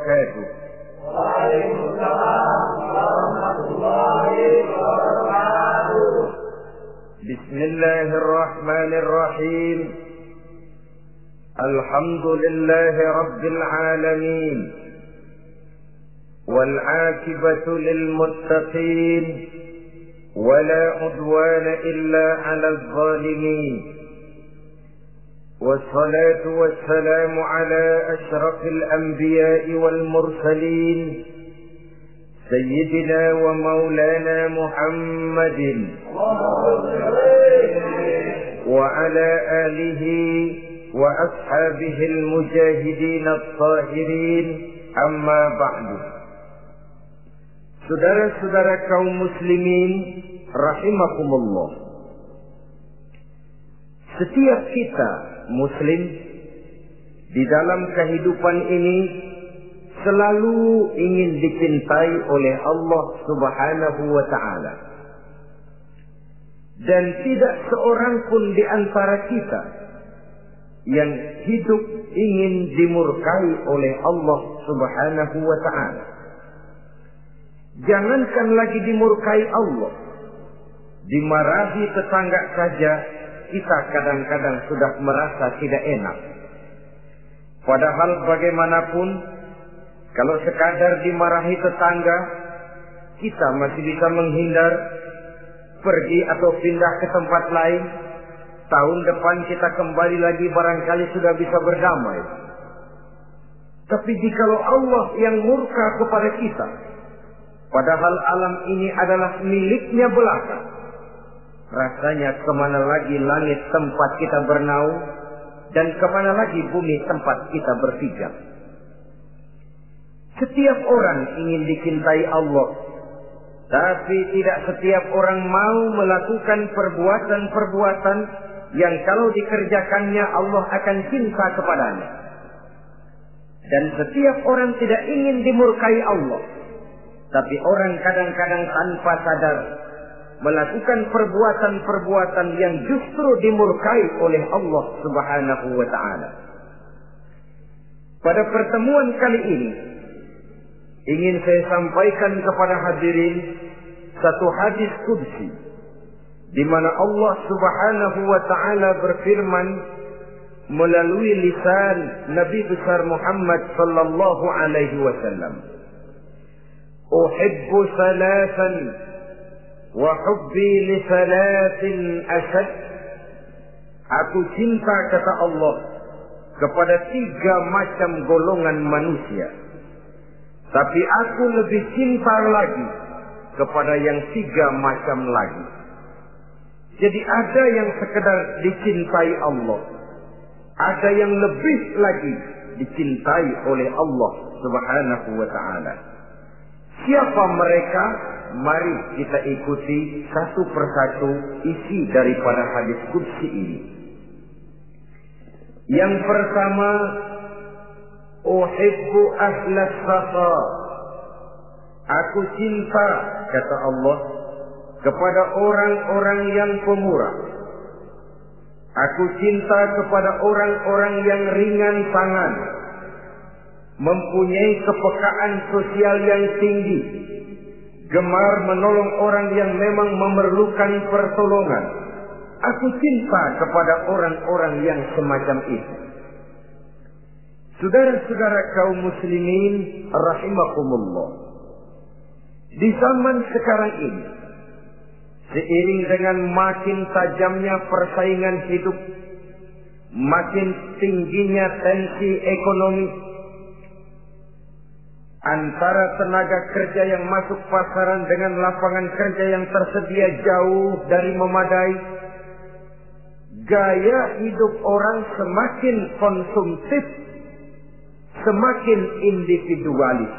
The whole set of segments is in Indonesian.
وبركاته. وعليكم السلام ورحمة الله وبركاته. بسم الله الرحمن الرحيم. الحمد لله رب العالمين. والعاقبة للمتقين. ولا عدوان إلا على الظالمين. والصلاة والسلام على أشرف الأنبياء والمرسلين سيدنا ومولانا محمد وعلى آله وأصحابه المجاهدين الطاهرين أما بعد Saudara-saudara kaum muslimin rahimakumullah. Setiap kita muslim di dalam kehidupan ini selalu ingin dicintai oleh Allah Subhanahu wa taala. Dan tidak seorang pun di antara kita yang hidup ingin dimurkai oleh Allah Subhanahu wa taala. Jangankan lagi dimurkai Allah, dimarahi tetangga saja kita kadang-kadang sudah merasa tidak enak. Padahal bagaimanapun, kalau sekadar dimarahi tetangga, kita masih bisa menghindar, pergi atau pindah ke tempat lain. Tahun depan kita kembali lagi barangkali sudah bisa berdamai. Tapi jikalau Allah yang murka kepada kita, padahal alam ini adalah miliknya belaka, Rasanya ke mana lagi langit tempat kita bernaung dan ke mana lagi bumi tempat kita berpijak. Setiap orang ingin dicintai Allah, tapi tidak setiap orang mau melakukan perbuatan-perbuatan yang kalau dikerjakannya Allah akan cinta kepadanya. Dan setiap orang tidak ingin dimurkai Allah, tapi orang kadang-kadang tanpa sadar melakukan perbuatan-perbuatan yang justru dimurkai oleh Allah Subhanahu wa taala. Pada pertemuan kali ini ingin saya sampaikan kepada hadirin satu hadis qudsi di mana Allah Subhanahu wa taala berfirman melalui lisan Nabi besar Muhammad sallallahu alaihi wasallam. Uhibbu وحبي لثلاث. Aku cinta kata Allah kepada tiga macam golongan manusia. Tapi aku lebih cinta lagi kepada yang tiga macam lagi. Jadi ada yang sekedar dicintai Allah. Ada yang lebih lagi dicintai oleh Allah subhanahu wa ta'ala. Siapa mereka? Mari kita ikuti satu persatu isi daripada hadis kudsi ini. Yang pertama, Uhibbu ahlas safa. Aku cinta, kata Allah, kepada orang-orang yang pemurah. Aku cinta kepada orang-orang yang ringan tangan, mempunyai kepekaan sosial yang tinggi, gemar menolong orang yang memang memerlukan pertolongan. Aku cinta kepada orang-orang yang semacam itu. Saudara-saudara kaum muslimin rahimakumullah. Di zaman sekarang ini, seiring dengan makin tajamnya persaingan hidup, makin tingginya tensi ekonomi, antara tenaga kerja yang masuk pasaran dengan lapangan kerja yang tersedia jauh dari memadai, gaya hidup orang semakin konsumtif, semakin individualis.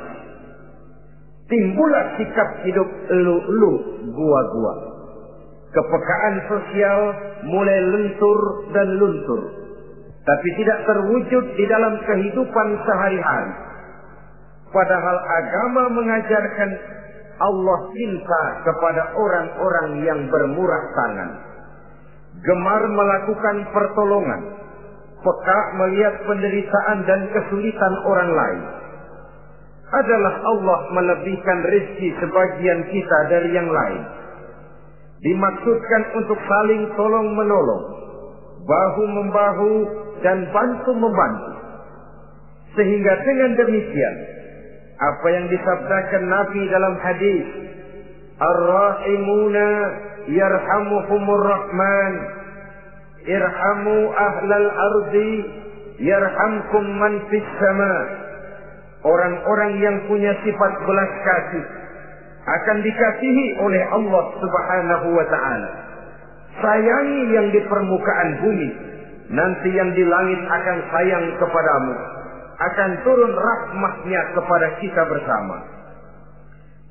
Timbullah sikap hidup elu-elu, gua-gua. Kepekaan sosial mulai lentur dan luntur. Tapi tidak terwujud di dalam kehidupan sehari-hari. Padahal agama mengajarkan Allah cinta kepada orang-orang yang bermurah tangan. Gemar melakukan pertolongan. Peka melihat penderitaan dan kesulitan orang lain. Adalah Allah melebihkan rezeki sebagian kita dari yang lain. Dimaksudkan untuk saling tolong menolong. Bahu membahu dan bantu membantu. Sehingga dengan demikian apa yang disabdakan Nabi dalam hadis? Ar-Rahimuna yarhamuhumur Rahman. Irhamu ahlal ardi yarhamkum man fis sama. Orang-orang yang punya sifat belas kasih akan dikasihi oleh Allah Subhanahu wa taala. Sayangi yang di permukaan bumi, nanti yang di langit akan sayang kepadamu akan turun rahmatnya kepada kita bersama.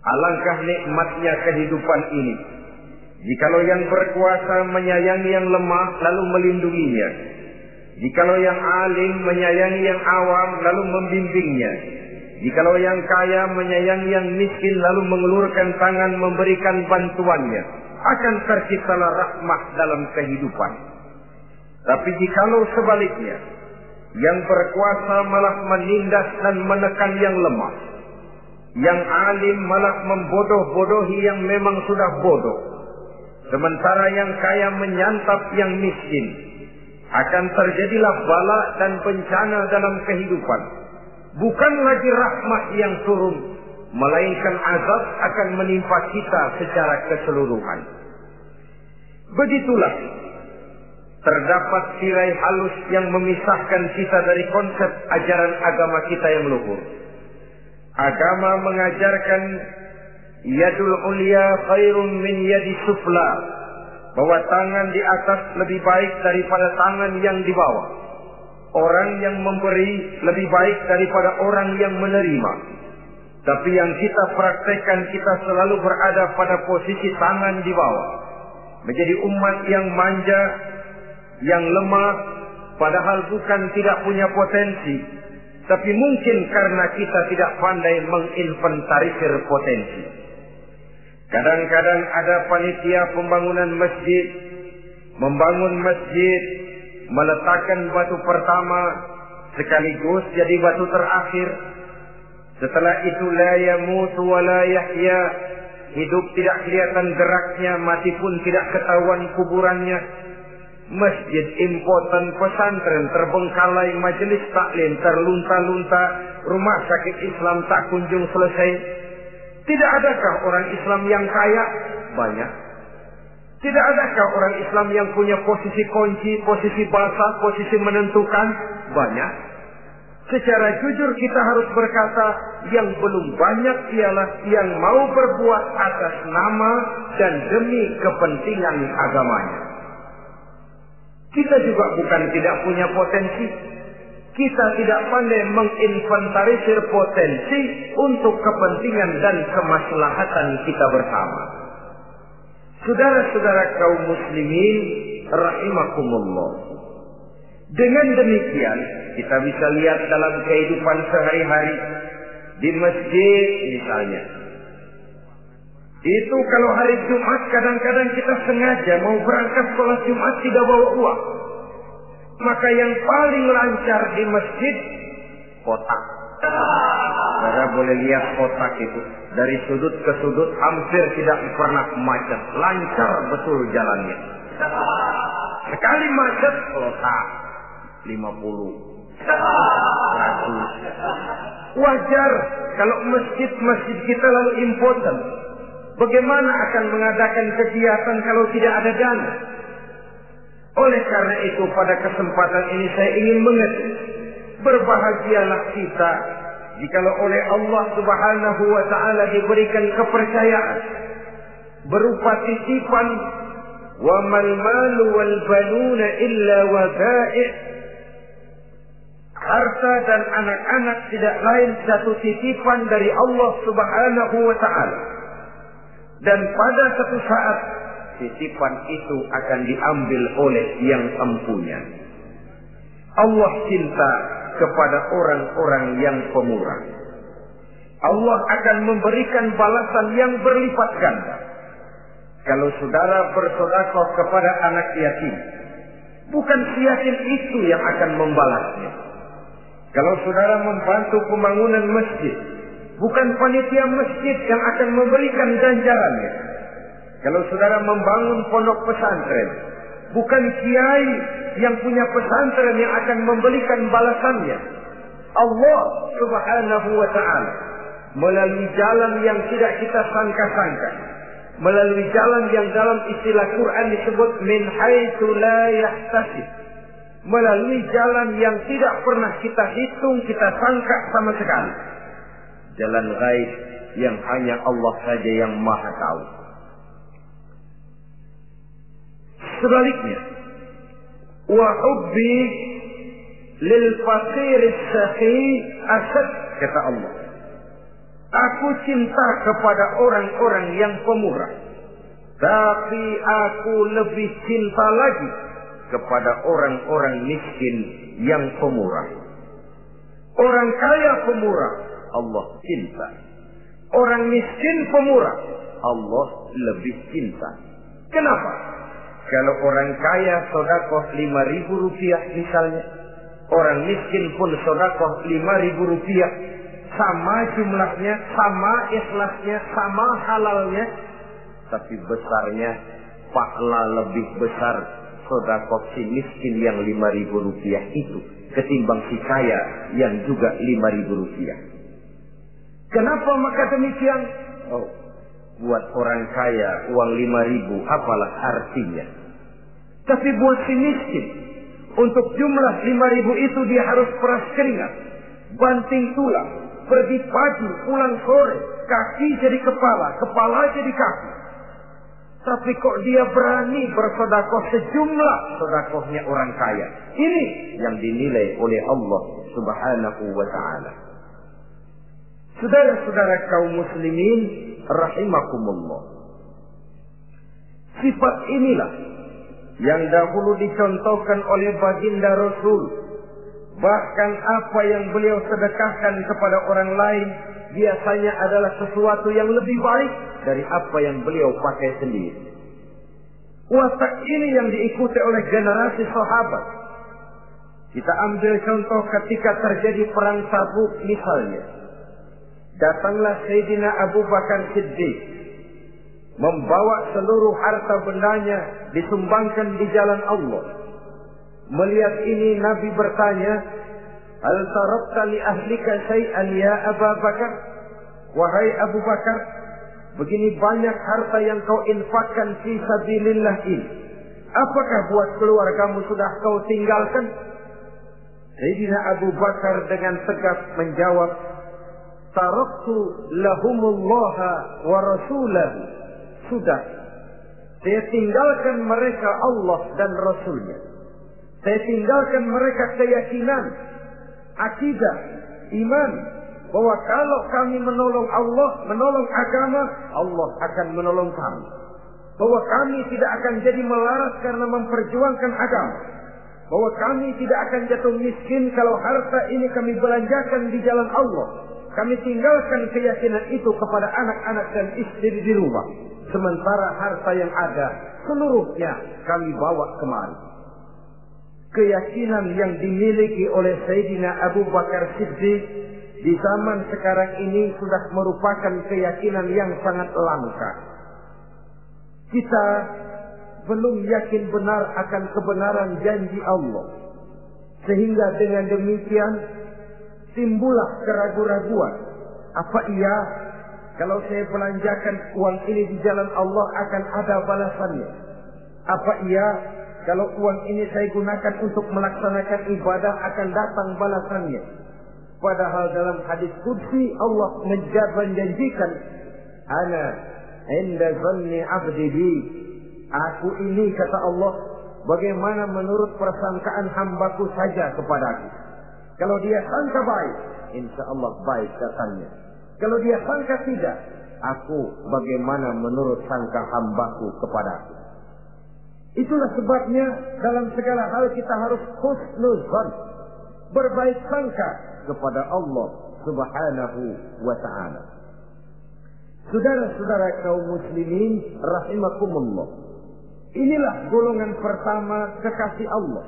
Alangkah nikmatnya kehidupan ini. Jikalau yang berkuasa menyayangi yang lemah lalu melindunginya. Jikalau yang alim menyayangi yang awam lalu membimbingnya. Jikalau yang kaya menyayangi yang miskin lalu mengelurkan tangan memberikan bantuannya. Akan terciptalah rahmat dalam kehidupan. Tapi jikalau sebaliknya, yang berkuasa malah menindas dan menekan yang lemah. Yang alim malah membodoh-bodohi yang memang sudah bodoh. Sementara yang kaya menyantap yang miskin. Akan terjadilah bala dan bencana dalam kehidupan. Bukan lagi rahmat yang turun. Melainkan azab akan menimpa kita secara keseluruhan. Begitulah terdapat tirai halus yang memisahkan kita dari konsep ajaran agama kita yang luhur. Agama mengajarkan yadul ulia khairun min yadi sufla. Bahwa tangan di atas lebih baik daripada tangan yang di bawah. Orang yang memberi lebih baik daripada orang yang menerima. Tapi yang kita praktekkan kita selalu berada pada posisi tangan di bawah. Menjadi umat yang manja, yang lemah padahal bukan tidak punya potensi tapi mungkin karena kita tidak pandai menginventarisir potensi. Kadang-kadang ada panitia pembangunan masjid membangun masjid meletakkan batu pertama sekaligus jadi batu terakhir. Setelah itu la yamutu wa yahya. Hidup tidak kelihatan geraknya mati pun tidak ketahuan kuburannya masjid impoten pesantren terbengkalai majelis taklim terlunta-lunta rumah sakit Islam tak kunjung selesai. Tidak adakah orang Islam yang kaya? Banyak. Tidak adakah orang Islam yang punya posisi kunci posisi basah posisi menentukan? Banyak. Secara jujur kita harus berkata yang belum banyak ialah yang mau berbuat atas nama dan demi kepentingan agamanya kita juga bukan tidak punya potensi. Kita tidak pandai menginventarisir potensi untuk kepentingan dan kemaslahatan kita bersama. Saudara-saudara kaum muslimin rahimakumullah. Dengan demikian, kita bisa lihat dalam kehidupan sehari-hari di masjid misalnya, itu kalau hari Jumat kadang-kadang kita sengaja mau berangkat sholat Jumat tidak bawa uang. Maka yang paling lancar di masjid kotak. Saudara boleh lihat kotak itu. Dari sudut ke sudut hampir tidak pernah macet. Lancar betul jalannya. Sekali macet kotak. 50. 100. Wajar kalau masjid-masjid kita lalu impoten Bagaimana akan mengadakan kegiatan kalau tidak ada dana? Oleh karena itu pada kesempatan ini saya ingin mengerti. Berbahagialah kita jikalau oleh Allah Subhanahu wa taala diberikan kepercayaan berupa titipan wa mal malu wal banuna illa wada'i harta dan anak-anak tidak lain satu titipan dari Allah Subhanahu wa taala dan pada satu saat titipan itu akan diambil oleh yang empunya Allah cinta kepada orang-orang yang pemurah. Allah akan memberikan balasan yang berlipat ganda. Kalau saudara bersodakoh kepada anak yatim, bukan si yatim itu yang akan membalasnya. Kalau saudara membantu pembangunan masjid, bukan panitia masjid yang akan memberikan ganjarannya. Kalau saudara membangun pondok pesantren, bukan kiai yang punya pesantren yang akan memberikan balasannya. Allah Subhanahu wa taala melalui jalan yang tidak kita sangka-sangka melalui jalan yang dalam istilah Quran disebut min haitsu la yahtasib. Melalui jalan yang tidak pernah kita hitung, kita sangka sama sekali. Jalan gaib yang hanya Allah saja yang maha tahu. Sebaliknya, wa hubbi lil sakhi asad kata Allah. Aku cinta kepada orang-orang yang pemurah. Tapi aku lebih cinta lagi kepada orang-orang miskin yang pemurah. Orang kaya pemurah, Allah cinta. Orang miskin pemurah, Allah lebih cinta. Kenapa? Kalau orang kaya sodakoh lima ribu rupiah misalnya, orang miskin pun sodakoh lima ribu rupiah, sama jumlahnya, sama ikhlasnya, sama halalnya, tapi besarnya pahala lebih besar sodakoh si miskin yang lima ribu rupiah itu ketimbang si kaya yang juga lima ribu rupiah. Kenapa maka demikian? Oh, buat orang kaya uang lima ribu apalah artinya? Tapi buat si miskin, untuk jumlah lima ribu itu dia harus peras keringat, banting tulang, pergi pagi, pulang sore, kaki jadi kepala, kepala jadi kaki. Tapi kok dia berani bersodakoh sejumlah sodakohnya orang kaya. Ini yang dinilai oleh Allah subhanahu wa ta'ala. Saudara-saudara kaum muslimin rahimakumullah. Sifat inilah yang dahulu dicontohkan oleh baginda Rasul Bahkan apa yang beliau sedekahkan kepada orang lain biasanya adalah sesuatu yang lebih baik dari apa yang beliau pakai sendiri. Watak ini yang diikuti oleh generasi sahabat. Kita ambil contoh ketika terjadi perang Tabuk misalnya. Datanglah Sayyidina Abu Bakar Siddiq membawa seluruh harta bendanya disumbangkan di jalan Allah Melihat ini Nabi bertanya, Hal tarakta li ahlika syai'an ya Abu Bakar? Wahai Abu Bakar, begini banyak harta yang kau infakkan fi sabilillah ini. Apakah buat keluargamu sudah kau tinggalkan? Sayyidina Abu Bakar dengan tegas menjawab, Taraktu lahumullaha wa rasulahu. Sudah. Saya tinggalkan mereka Allah dan Rasulnya. Saya tinggalkan mereka keyakinan, akidah, iman bahwa kalau kami menolong Allah, menolong agama, Allah akan menolong kami. Bahwa kami tidak akan jadi melarat karena memperjuangkan agama. Bahwa kami tidak akan jatuh miskin kalau harta ini kami belanjakan di jalan Allah. Kami tinggalkan keyakinan itu kepada anak-anak dan istri di rumah. Sementara harta yang ada seluruhnya kami bawa kemari keyakinan yang dimiliki oleh Sayyidina Abu Bakar Siddiq di zaman sekarang ini sudah merupakan keyakinan yang sangat langka. Kita belum yakin benar akan kebenaran janji Allah. Sehingga dengan demikian timbullah keraguan-raguan. Apa iya kalau saya belanjakan uang ini di jalan Allah akan ada balasannya? Apa iya kalau uang ini saya gunakan untuk melaksanakan ibadah akan datang balasannya. Padahal dalam hadis kudsi Allah menjanjikan ana inda zanni abdi bi. Aku ini kata Allah bagaimana menurut persangkaan hambaku saja kepadaku. Kalau dia sangka baik, insya Allah baik katanya. Kalau dia sangka tidak, aku bagaimana menurut sangka hambaku kepadaku. Itulah sebabnya dalam segala hal kita harus husnuzan. Berbaik sangka kepada Allah subhanahu wa ta'ala. Saudara-saudara kaum muslimin rahimakumullah. Inilah golongan pertama kekasih Allah.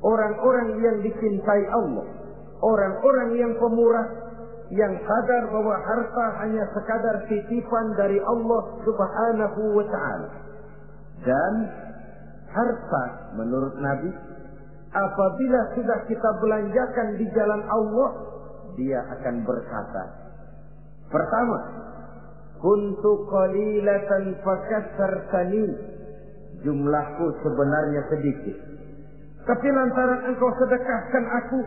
Orang-orang yang dicintai Allah. Orang-orang yang pemurah. Yang sadar bahwa harta hanya sekadar titipan dari Allah subhanahu wa ta'ala. Dan harta menurut Nabi apabila sudah kita belanjakan di jalan Allah dia akan berkata pertama kuntu qalilatan fakassartani jumlahku sebenarnya sedikit tapi lantaran engkau sedekahkan aku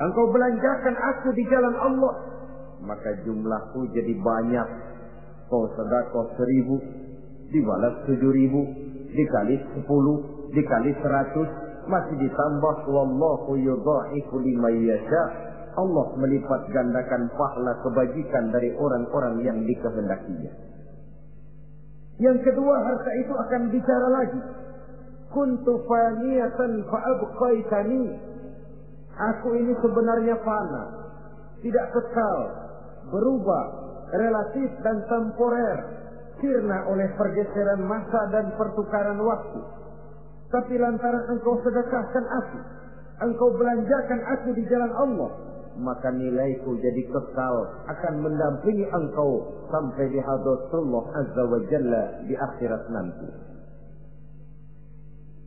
engkau belanjakan aku di jalan Allah maka jumlahku jadi banyak kau sedekah seribu dibalas tujuh ribu dikali sepuluh, dikali seratus, masih ditambah wallahu yudha'ifu liman yasha. Allah melipat gandakan pahala kebajikan dari orang-orang yang dikehendakinya. Yang kedua harta itu akan bicara lagi. Kuntu faniyatan fa'abqaitani. Aku ini sebenarnya fana. Tidak kekal. Berubah. Relatif dan temporer sirna oleh pergeseran masa dan pertukaran waktu. Tapi lantaran engkau sedekahkan aku, engkau belanjakan aku di jalan Allah, maka nilaiku jadi kekal akan mendampingi engkau sampai di hadratullah azza wa jalla di akhirat nanti.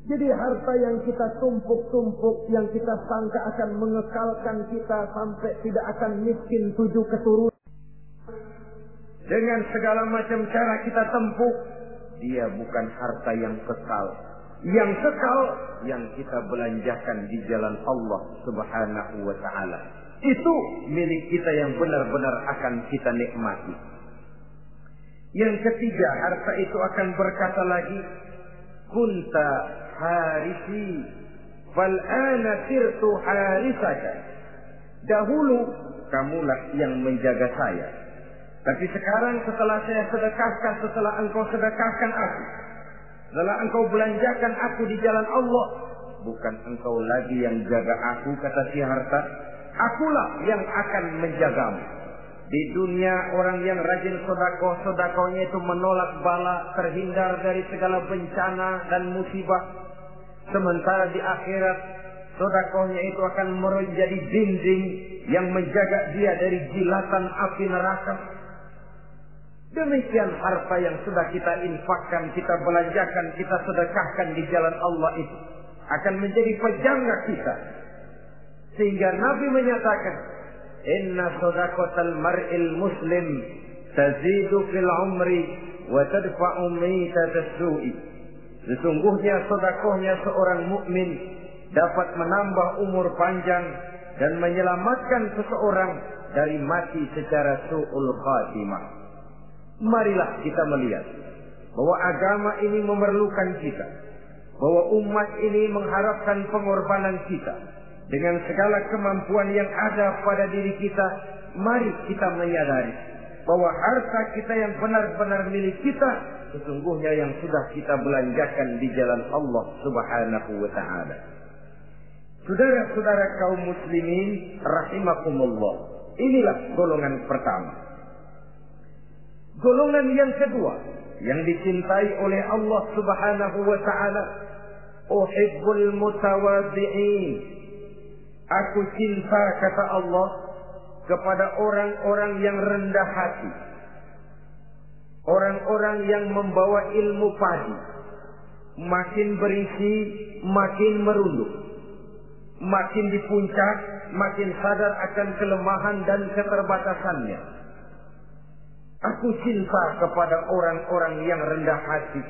Jadi harta yang kita tumpuk-tumpuk, yang kita sangka akan mengekalkan kita sampai tidak akan miskin tujuh keturunan. Dengan segala macam cara kita tempuh, dia bukan harta yang kekal. Yang kekal yang kita belanjakan di jalan Allah Subhanahu wa taala. Itu milik kita yang benar-benar akan kita nikmati. Yang ketiga, harta itu akan berkata lagi, "Kunta harisi, fal ana sirtu harisaka." Dahulu kamulah yang menjaga saya. Tapi sekarang setelah saya sedekahkan, setelah engkau sedekahkan aku, setelah engkau belanjakan aku di jalan Allah, bukan engkau lagi yang jaga aku, kata si harta, akulah yang akan menjagamu. Di dunia orang yang rajin sodako, sodakonya itu menolak bala, terhindar dari segala bencana dan musibah. Sementara di akhirat, sodakohnya itu akan menjadi dinding yang menjaga dia dari jilatan api neraka. Demikian harta yang sudah kita infakkan, kita belanjakan, kita sedekahkan di jalan Allah itu akan menjadi pejangga kita. Sehingga Nabi menyatakan, "Inna sadaqatal mar'il muslim tazidu fil umri wa tadfa'u su'i." Sesungguhnya sedekahnya seorang mukmin dapat menambah umur panjang dan menyelamatkan seseorang dari mati secara su'ul khatimah. Marilah kita melihat bahwa agama ini memerlukan kita. Bahwa umat ini mengharapkan pengorbanan kita. Dengan segala kemampuan yang ada pada diri kita, mari kita menyadari bahwa harta kita yang benar-benar milik kita sesungguhnya yang sudah kita belanjakan di jalan Allah Subhanahu wa taala. Saudara-saudara kaum muslimin rahimakumullah. Inilah golongan pertama. Golongan yang kedua yang dicintai oleh Allah Subhanahu wa taala, uhibbul mutawadhi'in. Aku cinta kata Allah kepada orang-orang yang rendah hati. Orang-orang yang membawa ilmu padi. Makin berisi, makin merunduk. Makin di puncak, makin sadar akan kelemahan dan keterbatasannya Aku cinta kepada orang-orang yang rendah hati.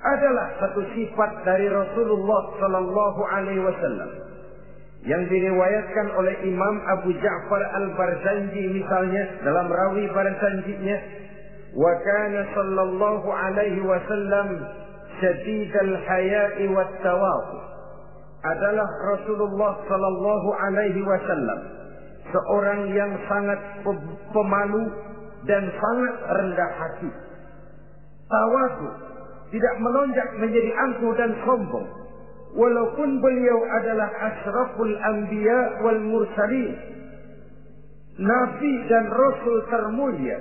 Adalah satu sifat dari Rasulullah Sallallahu Alaihi Wasallam yang diriwayatkan oleh Imam Abu Ja'far Al-Barzanji misalnya dalam rawi Barzanjinya wa kana sallallahu alaihi wasallam syadidal haya'i wat tawadhu adalah Rasulullah sallallahu alaihi wasallam seorang yang sangat pemalu dan sangat rendah hati. Tawadu tidak melonjak menjadi angkuh dan sombong. Walaupun beliau adalah asraful anbiya wal mursalin. Nabi dan Rasul termulia.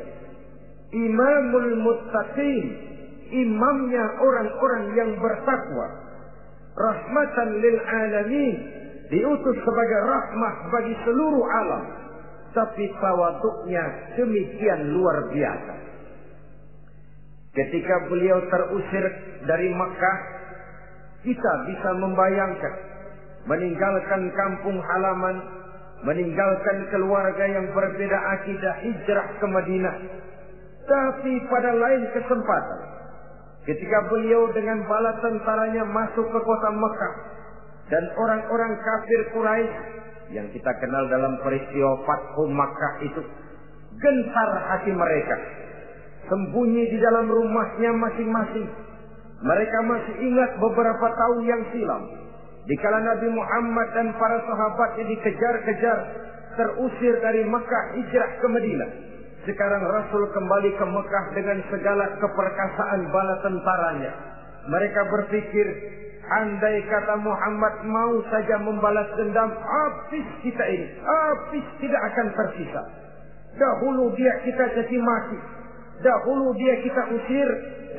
Imamul muttaqin. Imamnya orang-orang yang bertakwa. Rahmatan lil alamin. Diutus sebagai rahmah bagi seluruh alam. Tapi tawaduknya demikian luar biasa. Ketika beliau terusir dari Mekah, kita bisa membayangkan meninggalkan kampung halaman, meninggalkan keluarga yang berbeda akidah hijrah ke Madinah. Tapi pada lain kesempatan, ketika beliau dengan bala tentaranya masuk ke kota Mekah dan orang-orang kafir Quraisy yang kita kenal dalam peristiwa Fathu Makkah itu gentar hati mereka sembunyi di dalam rumahnya masing-masing mereka masih ingat beberapa tahun yang silam dikala Nabi Muhammad dan para sahabatnya dikejar-kejar terusir dari Mekah hijrah ke Madinah sekarang Rasul kembali ke Mekah dengan segala keperkasaan bala tentaranya mereka berpikir Andai kata Muhammad mau saja membalas dendam, habis kita ini. Habis tidak akan tersisa. Dahulu dia kita jadi mati. Dahulu dia kita usir.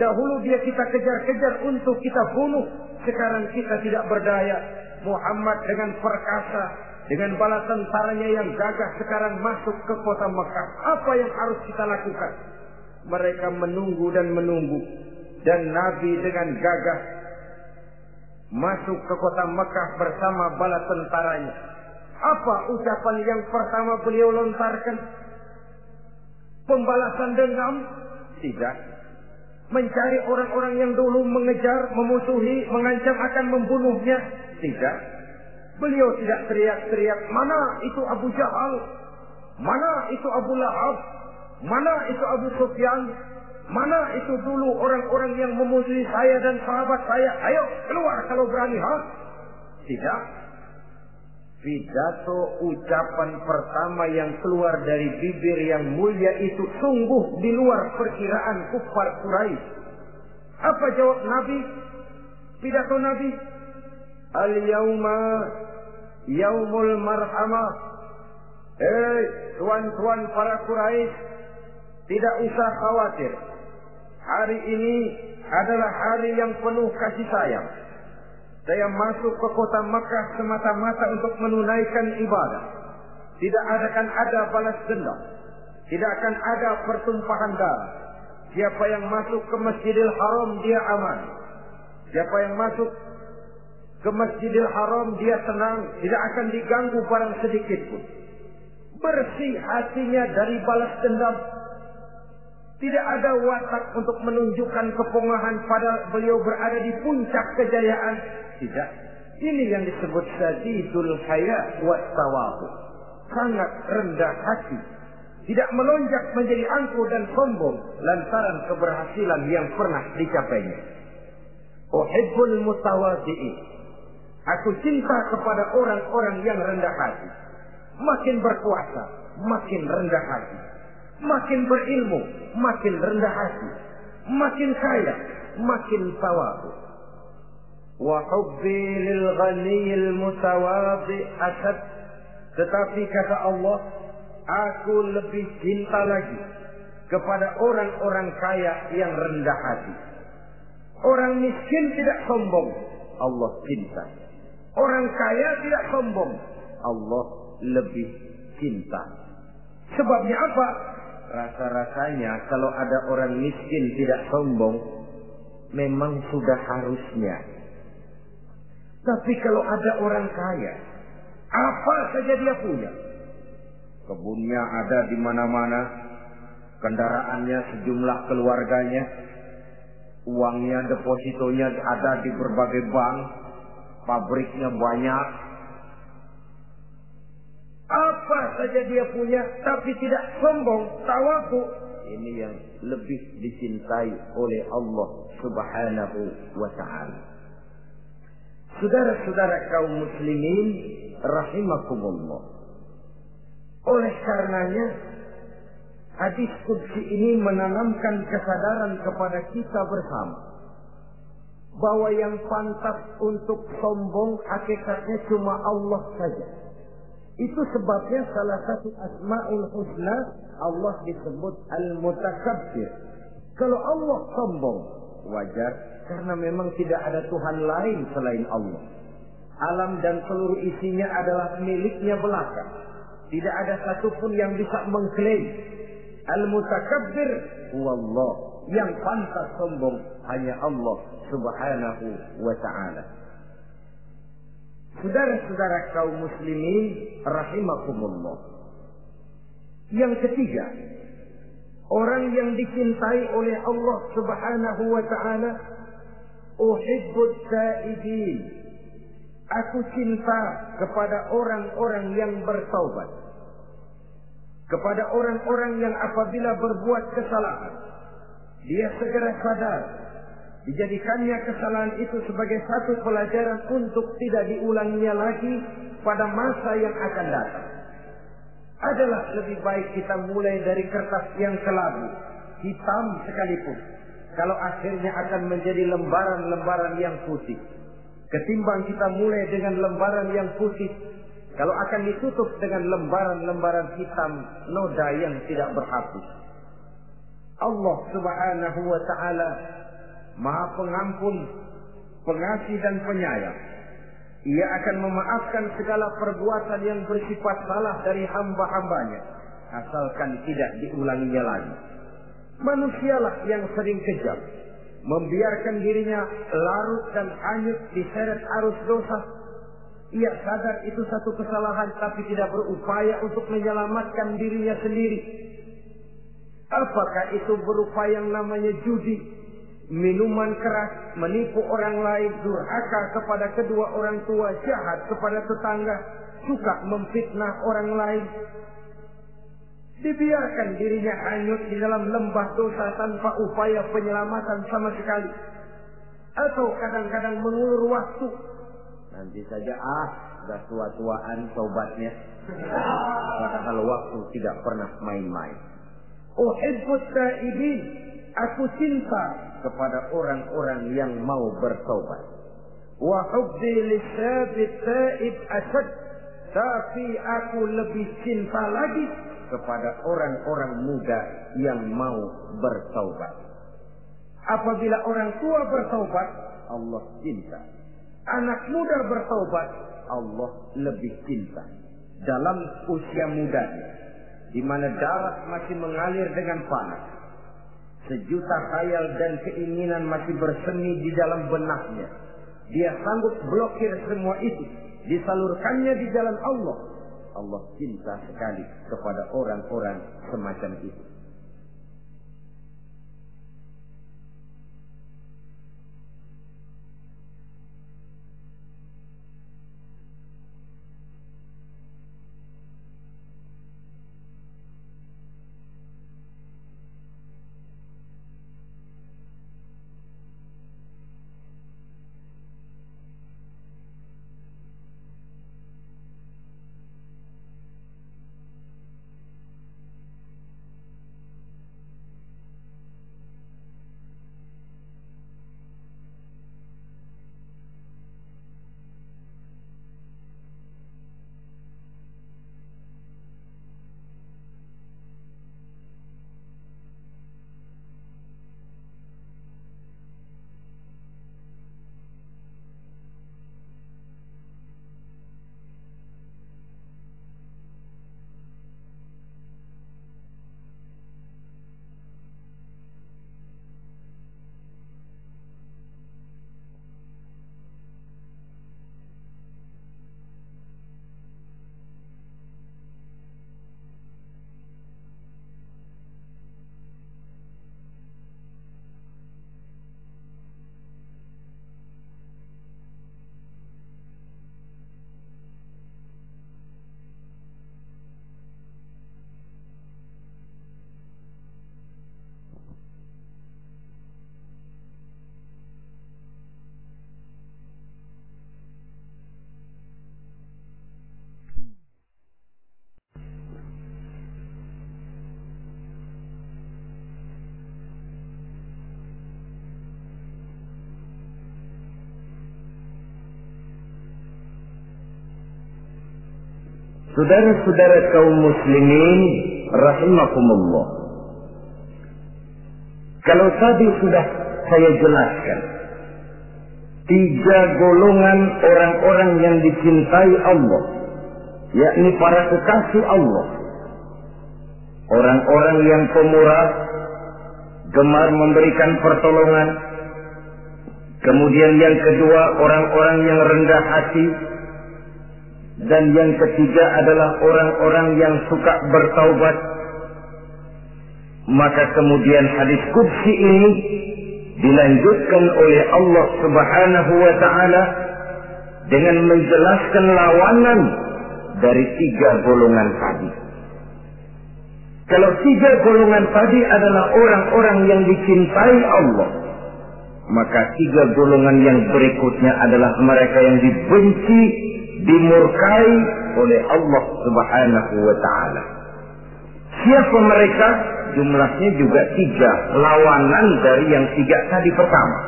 Dahulu dia kita kejar-kejar untuk kita bunuh. Sekarang kita tidak berdaya. Muhammad dengan perkasa. Dengan bala tentaranya yang gagah sekarang masuk ke kota Mekah. Apa yang harus kita lakukan? Mereka menunggu dan menunggu. Dan Nabi dengan gagah masuk ke kota Mekah bersama bala tentaranya. Apa ucapan yang pertama beliau lontarkan? Pembalasan dendam? Tidak. Mencari orang-orang yang dulu mengejar, memusuhi, mengancam akan membunuhnya? Tidak. Beliau tidak teriak-teriak, mana itu Abu Jahal? Mana itu Abu Lahab? Mana itu Abu Sufyan? Mana itu dulu orang-orang yang memusuhi saya dan sahabat saya? Ayo keluar kalau berani, ha? Tidak. Pidato ucapan pertama yang keluar dari bibir yang mulia itu sungguh di luar perkiraan kufar Quraisy. Apa jawab Nabi? Pidato Nabi? Al-yauma yaumul marhamah. Eh, tuan-tuan para Quraisy, tidak usah khawatir. Hari ini adalah hari yang penuh kasih sayang. Saya masuk ke kota Makkah semata-mata untuk menunaikan ibadah. Tidak akan ada balas dendam. Tidak akan ada pertumpahan darah. Siapa yang masuk ke Masjidil Haram dia aman. Siapa yang masuk ke Masjidil Haram dia tenang, tidak akan diganggu barang sedikit pun. Bersih hatinya dari balas dendam, tidak ada watak untuk menunjukkan kepongahan pada beliau berada di puncak kejayaan. Tidak. Ini yang disebut sadidul haya wa tawabu. Sangat rendah hati. Tidak melonjak menjadi angkuh dan sombong lantaran keberhasilan yang pernah dicapainya. Uhibbul mutawadi'in. Aku cinta kepada orang-orang yang rendah hati. Makin berkuasa, makin rendah hati. Makin berilmu, makin rendah hati. Makin kaya, makin tawadhu. Lil ghaniyil mutawadhi asad. Tetapi kata Allah, aku lebih cinta lagi kepada orang-orang kaya yang rendah hati. Orang miskin tidak sombong, Allah cinta. Orang kaya tidak sombong, Allah lebih cinta. Sebabnya apa? Rasa-rasanya kalau ada orang miskin tidak sombong, memang sudah harusnya. Tapi kalau ada orang kaya, apa saja dia punya. Kebunnya ada di mana-mana, kendaraannya sejumlah keluarganya, uangnya, depositonya ada di berbagai bank, pabriknya banyak, Apa saja dia punya, tapi tidak sombong, tawaku. Ini yang lebih dicintai oleh Allah Subhanahu wa Ta'ala. Saudara-saudara kaum muslimin, rahimakumullah. Oleh karenanya, hadis kudsi ini menanamkan kesadaran kepada kita bersama bahwa yang pantas untuk sombong hakikatnya cuma Allah saja. Itu sebabnya salah satu asmaul husna Allah disebut al-mutakabbir. Kalau Allah sombong, wajar karena memang tidak ada Tuhan lain selain Allah. Alam dan seluruh isinya adalah miliknya belaka. Tidak ada satupun yang bisa mengklaim. Al-mutakabbir huwallah. Yang pantas sombong hanya Allah subhanahu wa ta'ala. Saudara-saudara kaum muslimin rahimakumullah. Yang ketiga, orang yang dicintai oleh Allah Subhanahu wa taala uhibbut taibin. Aku cinta kepada orang-orang yang bertaubat. Kepada orang-orang yang apabila berbuat kesalahan, dia segera sadar Dijadikannya kesalahan itu sebagai satu pelajaran untuk tidak diulanginya lagi pada masa yang akan datang. Adalah lebih baik kita mulai dari kertas yang kelabu, hitam sekalipun. Kalau akhirnya akan menjadi lembaran-lembaran yang putih. Ketimbang kita mulai dengan lembaran yang putih, kalau akan ditutup dengan lembaran-lembaran hitam noda yang tidak berhapus. Allah Subhanahu wa taala Maha Pengampun, Pengasih dan Penyayang. Ia akan memaafkan segala perbuatan yang bersifat salah dari hamba-hambanya, asalkan tidak diulanginya lagi. Manusialah yang sering kejam, membiarkan dirinya larut dan hanyut diseret arus dosa. Ia sadar itu satu kesalahan tapi tidak berupaya untuk menyelamatkan dirinya sendiri. Apakah itu berupa yang namanya judi, minuman keras, menipu orang lain, durhaka kepada kedua orang tua, jahat kepada tetangga, suka memfitnah orang lain. Dibiarkan dirinya hanyut di dalam lembah dosa tanpa upaya penyelamatan sama sekali. Atau kadang-kadang mengulur waktu. Nanti saja ah, sudah tua-tuaan sobatnya. Padahal waktu tidak pernah main-main. Uhibbut taibin. Aku cinta kepada orang-orang yang mau bertobat. Wa hubbi lisabit taib asad. Tapi aku lebih cinta lagi kepada orang-orang muda yang mau bertobat. Apabila orang tua bertobat, Allah cinta. Anak muda bertobat, Allah lebih cinta. Dalam usia mudanya, di mana darah masih mengalir dengan panas, Sejuta khayal dan keinginan masih bersemi di dalam benaknya. Dia sanggup blokir semua itu. Disalurkannya di jalan Allah. Allah cinta sekali kepada orang-orang semacam itu. Saudara-saudara kaum muslimin rahimakumullah. Kalau tadi sudah saya jelaskan tiga golongan orang-orang yang dicintai Allah, yakni para kekasih Allah. Orang-orang yang pemurah, gemar memberikan pertolongan. Kemudian yang kedua, orang-orang yang rendah hati. Dan yang ketiga adalah orang-orang yang suka bertaubat. Maka kemudian hadis kudsi ini dilanjutkan oleh Allah Subhanahu wa taala dengan menjelaskan lawanan dari tiga golongan tadi. Kalau tiga golongan tadi adalah orang-orang yang dicintai Allah, maka tiga golongan yang berikutnya adalah mereka yang dibenci, dimurkai oleh Allah Subhanahu wa taala. Siapa mereka? Jumlahnya juga tiga, lawanan dari yang tiga tadi pertama.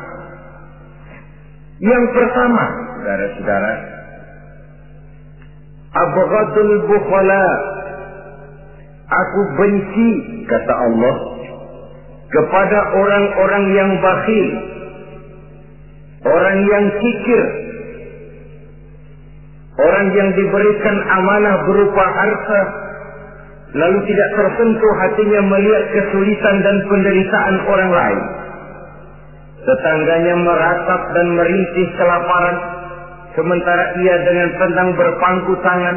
Yang pertama, saudara-saudara, Abghadul bukhala. Aku benci, kata Allah, kepada orang-orang yang bakhil. Orang yang kikir. Orang yang diberikan amanah berupa harta. Lalu tidak tersentuh hatinya melihat kesulitan dan penderitaan orang lain. Tetangganya meratap dan merintih kelaparan sementara ia dengan tenang berpangku tangan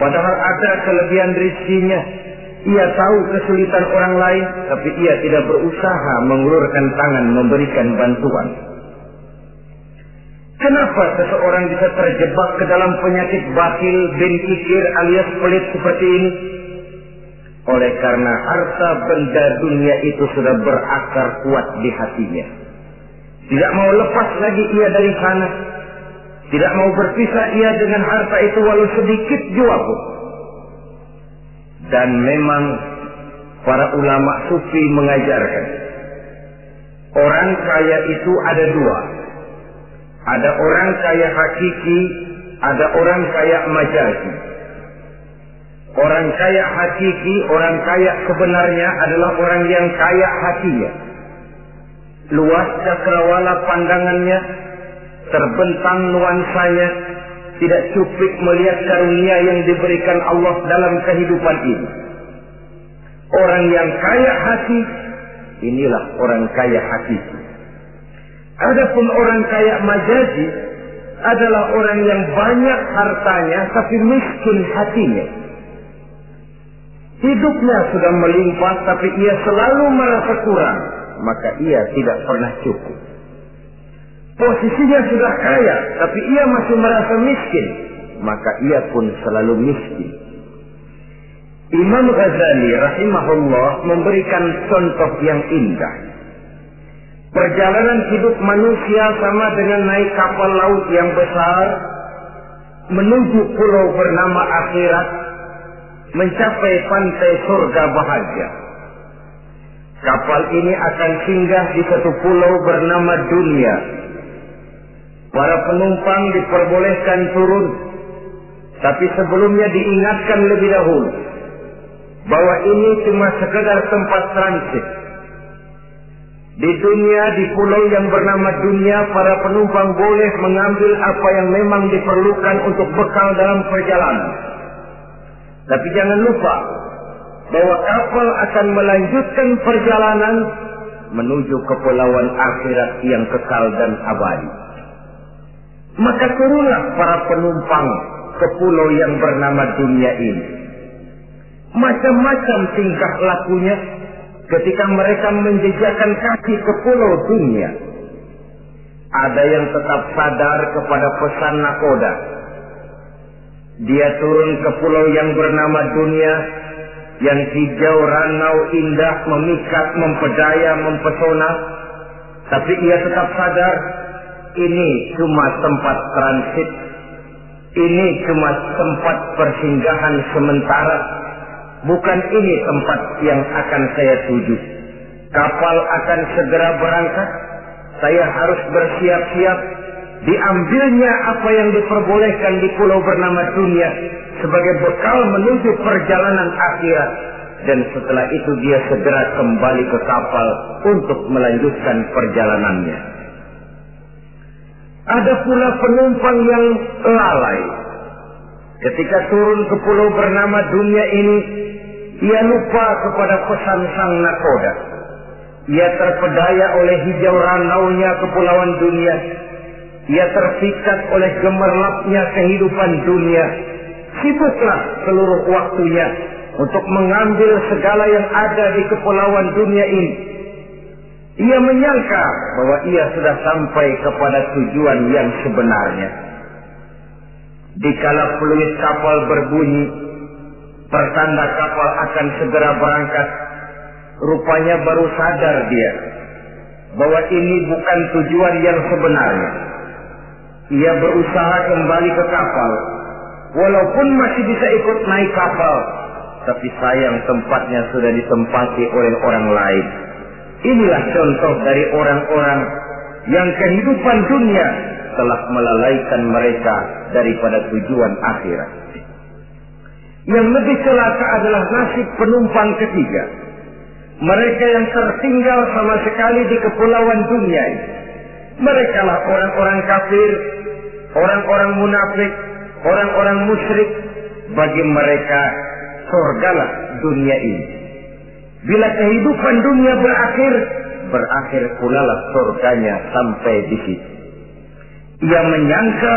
padahal ada kelebihan rizkinya ia tahu kesulitan orang lain tapi ia tidak berusaha mengulurkan tangan memberikan bantuan Kenapa seseorang bisa terjebak ke dalam penyakit batil bin kikir alias pelit seperti ini? Oleh karena harta benda dunia itu sudah berakar kuat di hatinya. Tidak mau lepas lagi ia dari sana. Tidak mau berpisah ia dengan harta itu walau sedikit jua pun. Dan memang para ulama sufi mengajarkan. Orang kaya itu ada dua. Ada orang kaya hakiki, ada orang kaya majazi. Orang kaya hakiki, orang kaya sebenarnya adalah orang yang kaya hatinya. Luas cakrawala pandangannya, terbentang nuansanya, tidak cuplik melihat karunia yang diberikan Allah dalam kehidupan ini. Orang yang kaya hati, inilah orang kaya hati. Adapun orang kaya majazi adalah orang yang banyak hartanya tapi miskin hatinya. Hidupnya sudah melimpah tapi ia selalu merasa kurang, maka ia tidak pernah cukup. Posisinya sudah kaya, tapi ia masih merasa miskin. Maka ia pun selalu miskin. Imam Ghazali rahimahullah memberikan contoh yang indah. Perjalanan hidup manusia sama dengan naik kapal laut yang besar menuju pulau bernama akhirat mencapai pantai surga bahagia. Kapal ini akan singgah di satu pulau bernama dunia Para penumpang diperbolehkan turun. Tapi sebelumnya diingatkan lebih dahulu. Bahwa ini cuma sekedar tempat transit. Di dunia, di pulau yang bernama dunia, para penumpang boleh mengambil apa yang memang diperlukan untuk bekal dalam perjalanan. Tapi jangan lupa bahwa kapal akan melanjutkan perjalanan menuju kepulauan akhirat yang kekal dan abadi. Maka turunlah para penumpang ke pulau yang bernama dunia ini. Macam-macam tingkah lakunya ketika mereka menjejakkan kaki ke pulau dunia. Ada yang tetap sadar kepada pesan nakoda. Dia turun ke pulau yang bernama dunia, yang hijau, ranau, indah, memikat, mempedaya, mempesona. Tapi ia tetap sadar ini cuma tempat transit. Ini cuma tempat persinggahan sementara. Bukan ini tempat yang akan saya tuju. Kapal akan segera berangkat. Saya harus bersiap-siap. diambilnya apa yang diperbolehkan di pulau bernama dunia sebagai bekal menuju perjalanan akhirat dan setelah itu dia segera kembali ke kapal untuk melanjutkan perjalanannya. Ada pula penumpang yang lalai. Ketika turun ke pulau bernama dunia ini, ia lupa kepada pesan sang nakoda. Ia terpedaya oleh hijau ranaunya kepulauan dunia. Ia terpikat oleh gemerlapnya kehidupan dunia. Sibuklah seluruh waktunya untuk mengambil segala yang ada di kepulauan dunia ini. Ia menyangka bahwa ia sudah sampai kepada tujuan yang sebenarnya. Dikala peluit kapal berbunyi, pertanda kapal akan segera berangkat. Rupanya baru sadar dia bahwa ini bukan tujuan yang sebenarnya. Ia berusaha kembali ke kapal, walaupun masih bisa ikut naik kapal, tapi sayang tempatnya sudah ditempati oleh orang lain. Inilah contoh dari orang-orang yang kehidupan dunia telah melalaikan mereka daripada tujuan akhirat. Yang lebih celaka adalah nasib penumpang ketiga. Mereka yang tertinggal sama sekali di kepulauan dunia ini. Mereka lah orang-orang kafir, orang-orang munafik, orang-orang musyrik. Bagi mereka surgalah dunia ini. Bila kehidupan dunia berakhir, berakhir pula lah surganya sampai di situ. Ia menyangka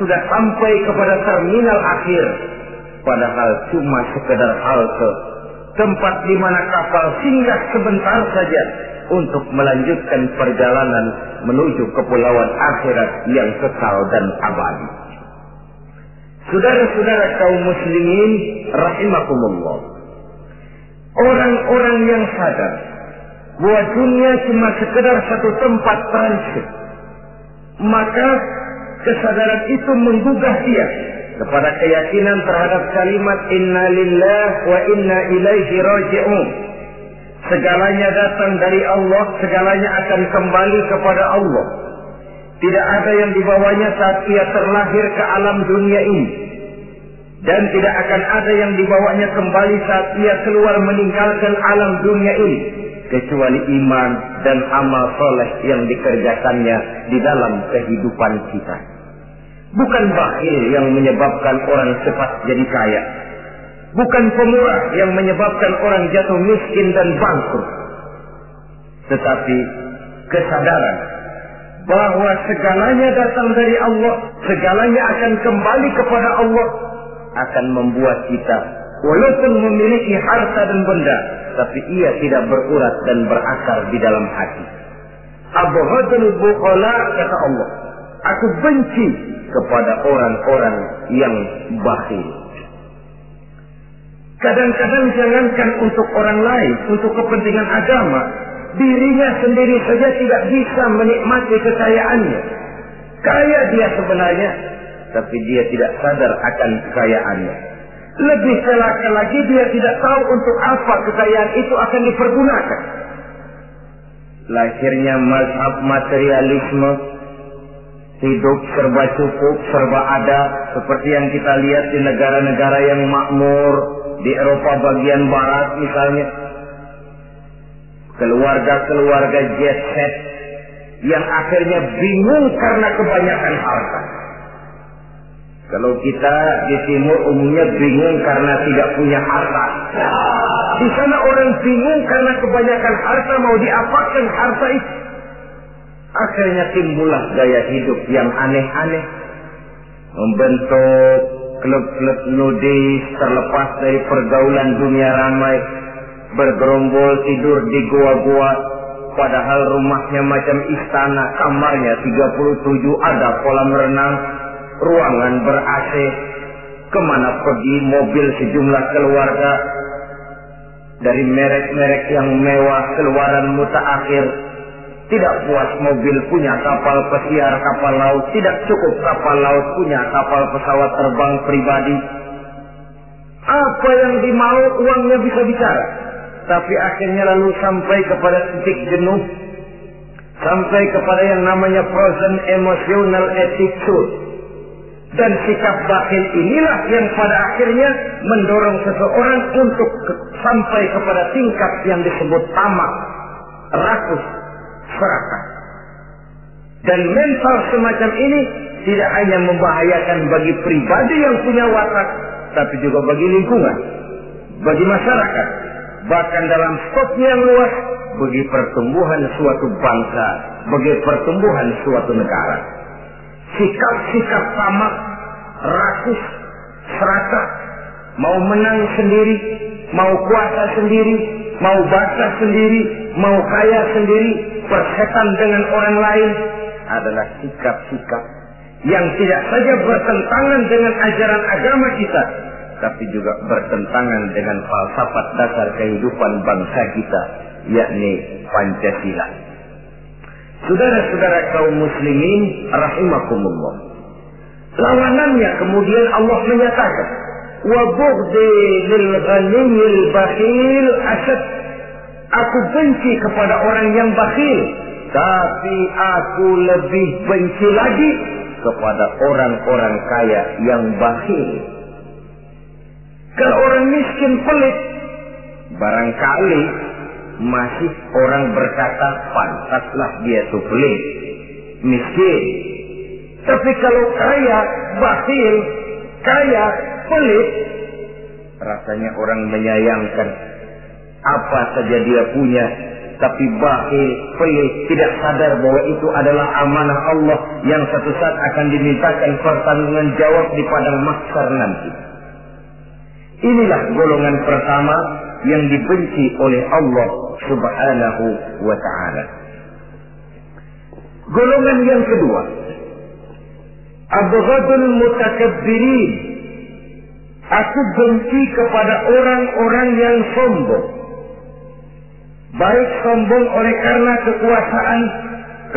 sudah sampai kepada terminal akhir, padahal cuma sekedar halte, tempat di mana kapal singgah sebentar saja untuk melanjutkan perjalanan menuju kepulauan akhirat yang kekal dan abadi. Saudara-saudara kaum muslimin rahimakumullah. Orang-orang yang sadar bahwa dunia cuma sekedar satu tempat transit. Maka kesadaran itu menggugah dia kepada keyakinan terhadap kalimat inna lillah wa inna ilaihi raji'un. Segalanya datang dari Allah, segalanya akan kembali kepada Allah. Tidak ada yang dibawanya saat ia terlahir ke alam dunia ini. Dan tidak akan ada yang dibawanya kembali saat ia keluar meninggalkan alam dunia ini. Kecuali iman dan amal soleh yang dikerjakannya di dalam kehidupan kita. Bukan bakhil yang menyebabkan orang cepat jadi kaya. Bukan pemurah yang menyebabkan orang jatuh miskin dan bangkrut. Tetapi kesadaran bahwa segalanya datang dari Allah, segalanya akan kembali kepada Allah, akan membuat kita walaupun memiliki harta dan benda, tapi ia tidak berurat dan berakar di dalam hati. Abghadul bukhala kata Allah, aku benci kepada orang-orang yang bakhil. Kadang-kadang jangankan untuk orang lain, untuk kepentingan agama, dirinya sendiri saja tidak bisa menikmati kekayaannya. Kaya dia sebenarnya, tapi dia tidak sadar akan kekayaannya. Lebih celaka lagi dia tidak tahu untuk apa kekayaan itu akan dipergunakan. Lahirnya mazhab materialisme, hidup serba cukup, serba ada, seperti yang kita lihat di negara-negara yang makmur, di Eropa bagian barat misalnya. Keluarga-keluarga jet set yang akhirnya bingung karena kebanyakan harta. Kalau kita di timur umumnya bingung karena tidak punya harta. Di sana orang bingung karena kebanyakan harta mau diapakan harta itu. Akhirnya timbullah gaya hidup yang aneh-aneh. Membentuk klub-klub nudis terlepas dari pergaulan dunia ramai. Bergerombol tidur di gua-gua. Padahal rumahnya macam istana, kamarnya 37 ada kolam renang, ruangan ber-AC, ke mana pergi mobil sejumlah keluarga, dari merek-merek yang mewah, keluaran mutaakhir, tidak puas mobil punya kapal pesiar kapal laut, tidak cukup kapal laut punya kapal pesawat terbang pribadi. Apa yang dimau uangnya bisa bicara. Tapi akhirnya lalu sampai kepada titik jenuh. sampai kepada yang namanya frozen emotional attitude. Dan sikap batin inilah yang pada akhirnya mendorong seseorang untuk sampai kepada tingkat yang disebut tamak, rakus, serakah. Dan mental semacam ini tidak hanya membahayakan bagi pribadi yang punya watak, tapi juga bagi lingkungan, bagi masyarakat, bahkan dalam skopnya yang luas bagi pertumbuhan suatu bangsa, bagi pertumbuhan suatu negara. Sikap-sikap tamak, rakus, serakah, mau menang sendiri, mau kuasa sendiri, mau basah sendiri, mau kaya sendiri, persetan dengan orang lain adalah sikap-sikap yang tidak saja bertentangan dengan ajaran agama kita, tapi juga bertentangan dengan falsafat dasar kehidupan bangsa kita, yakni Pancasila. Saudara-saudara kaum muslimin rahimakumullah. Lawanannya kemudian Allah menyatakan, "Wa bughdi lil ghaniyil bakhil asad." Aku benci kepada orang yang bakhil, tapi aku lebih benci lagi kepada orang-orang kaya yang bakhil. Kalau orang miskin pelit, barangkali masih orang berkata pantaslah dia itu pelit, miskin. Tapi kalau kaya, bakhil, kaya, pelit, rasanya orang menyayangkan apa saja dia punya, tapi bakhil, pelit, tidak sadar bahwa itu adalah amanah Allah yang satu saat akan dimintakan pertanggungan jawab di padang mahsyar nanti. Inilah golongan pertama yang dibenci oleh Allah Subhanahu wa taala. Golongan yang kedua, abghadul mutakabbirin. Aku benci kepada orang-orang yang sombong. Baik sombong oleh karena kekuasaan,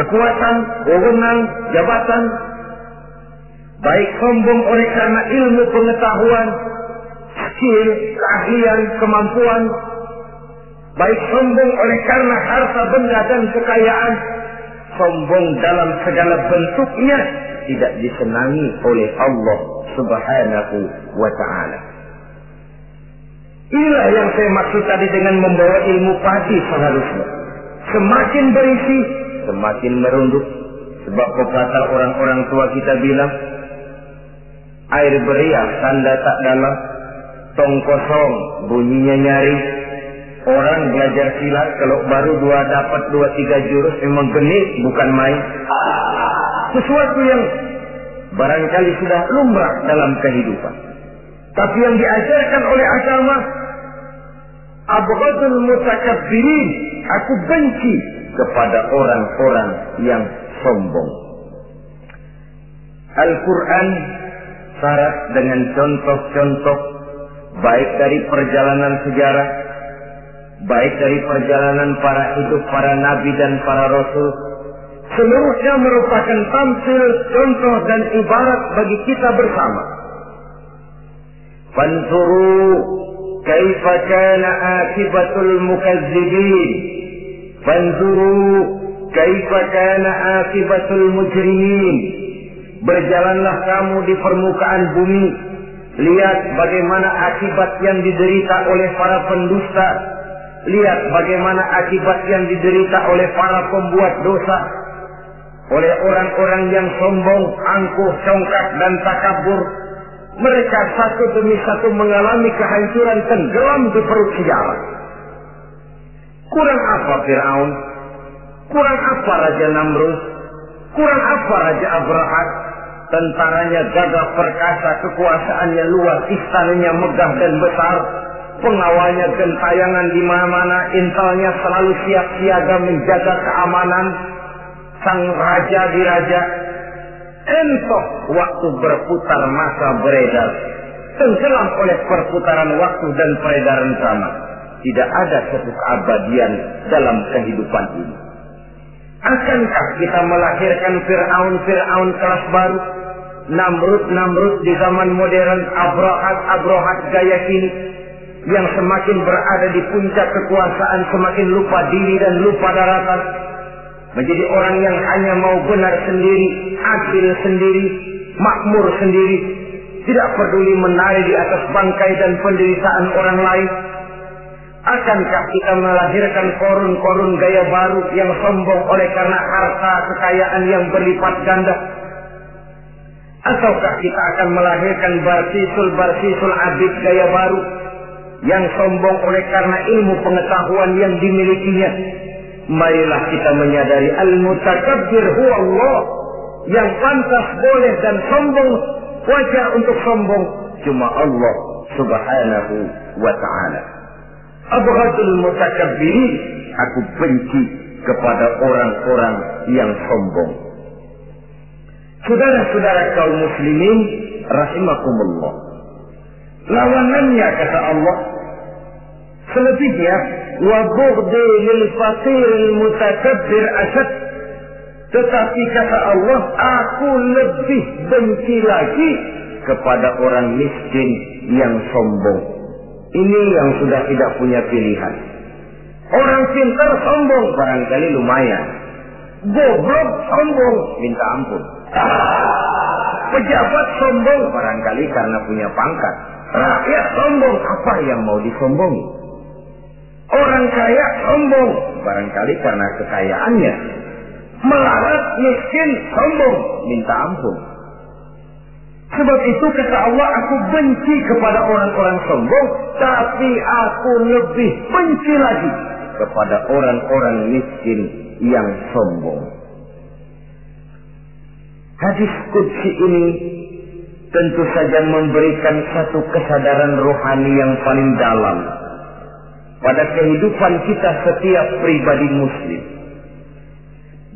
kekuatan, wewenang, jabatan. Baik sombong oleh karena ilmu pengetahuan, skill, keahlian, kemampuan. Baik sombong oleh karena harta benda dan kekayaan. Sombong dalam segala bentuknya tidak disenangi oleh Allah subhanahu wa ta'ala. Inilah yang saya maksud tadi dengan membawa ilmu padi seharusnya. Semakin berisi, semakin merunduk. Sebab pepatah orang-orang tua kita bilang, air beriak tanda tak dalam, tong kosong bunyinya nyari. Orang belajar silat kalau baru dua dapat dua tiga jurus memang genit bukan main. Sesuatu yang barangkali sudah lumrah dalam kehidupan. Tapi yang diajarkan oleh agama Abghadul mutakabbirin Aku benci kepada orang-orang yang sombong Al-Quran syarat dengan contoh-contoh baik dari perjalanan sejarah, baik dari perjalanan para hidup para nabi dan para rasul, seluruhnya merupakan tampil, contoh dan ibarat bagi kita bersama. Fanzuru kaifa kana akibatul mukazzibin. Fanzuru kaifa kana akibatul mujrimin. Berjalanlah kamu di permukaan bumi. Lihat bagaimana akibat yang diderita oleh para pendusta. Lihat bagaimana akibat yang diderita oleh para pembuat dosa. Oleh orang-orang yang sombong, angkuh, congkak, dan takabur. Mereka satu demi satu mengalami kehancuran tenggelam di perut sejarah. Kurang apa Fir'aun? Kurang apa Raja Namrus? Kurang apa Raja Abrahat? Tentaranya gagah perkasa, kekuasaannya luas, istananya megah dan besar, pengawalnya gentayangan di mana-mana, intalnya selalu siap siaga menjaga keamanan, sang raja di raja. Entok waktu berputar masa beredar, tenggelam oleh perputaran waktu dan peredaran zaman. Tidak ada satu keabadian dalam kehidupan ini. Akankah kita melahirkan Fir'aun-Fir'aun kelas baru? Namrud-Namrud di zaman modern, Abrahat-Abrahat gaya kini. Yang semakin berada di puncak kekuasaan semakin lupa diri dan lupa daratan. Menjadi orang yang hanya mau benar sendiri, adil sendiri, makmur sendiri, tidak peduli menari di atas bangkai dan penderitaan orang lain. Akankah kita melahirkan korun-korun gaya baru yang sombong oleh karena harta kekayaan yang berlipat ganda? Ataukah kita akan melahirkan barsisul-barsisul abid gaya baru yang sombong oleh karena ilmu pengetahuan yang dimilikinya? Marilah kita menyadari al-mutakabbir huwa Allah yang pantas boleh dan sombong wajar untuk sombong cuma Allah subhanahu wa ta'ala. Abghadul mutakabbirin aku benci kepada orang-orang yang sombong. Saudara-saudara kaum muslimin rahimakumullah. Lawanannya kata Allah selebihnya wa bughdi lil faqir al mutakabbir asad tetapi kata Allah aku lebih benci lagi kepada orang miskin yang sombong. Ini yang sudah tidak punya pilihan. Orang pintar sombong barangkali lumayan. Goblok sombong minta ampun. Pejabat sombong barangkali karena punya pangkat. Rakyat sombong apa yang mau disombongi Orang kaya sombong, barangkali karena kekayaannya. Melarat miskin sombong, minta ampun. Sebab itu kata Allah, aku benci kepada orang-orang sombong, tapi aku lebih benci lagi kepada orang-orang miskin yang sombong. Hadis kudsi ini tentu saja memberikan satu kesadaran rohani yang paling dalam pada kehidupan kita setiap pribadi muslim.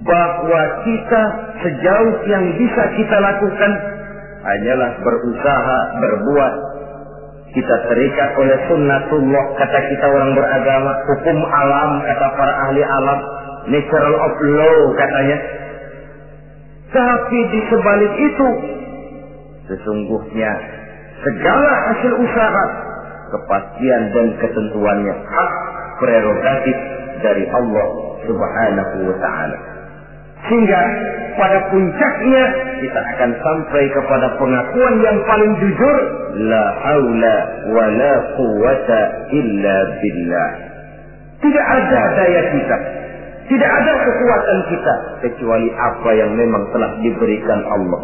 Bahwa kita sejauh yang bisa kita lakukan hanyalah berusaha berbuat. Kita terikat oleh sunnatullah kata kita orang beragama hukum alam kata para ahli alam natural of law katanya. Tapi di sebalik itu sesungguhnya segala hasil usaha kepastian dan ketentuannya hak prerogatif dari Allah Subhanahu wa taala. Sehingga pada puncaknya kita akan sampai kepada pengakuan yang paling jujur la haula wa la quwata illa billah. Tidak ada daya kita, tidak ada kekuatan kita kecuali apa yang memang telah diberikan Allah.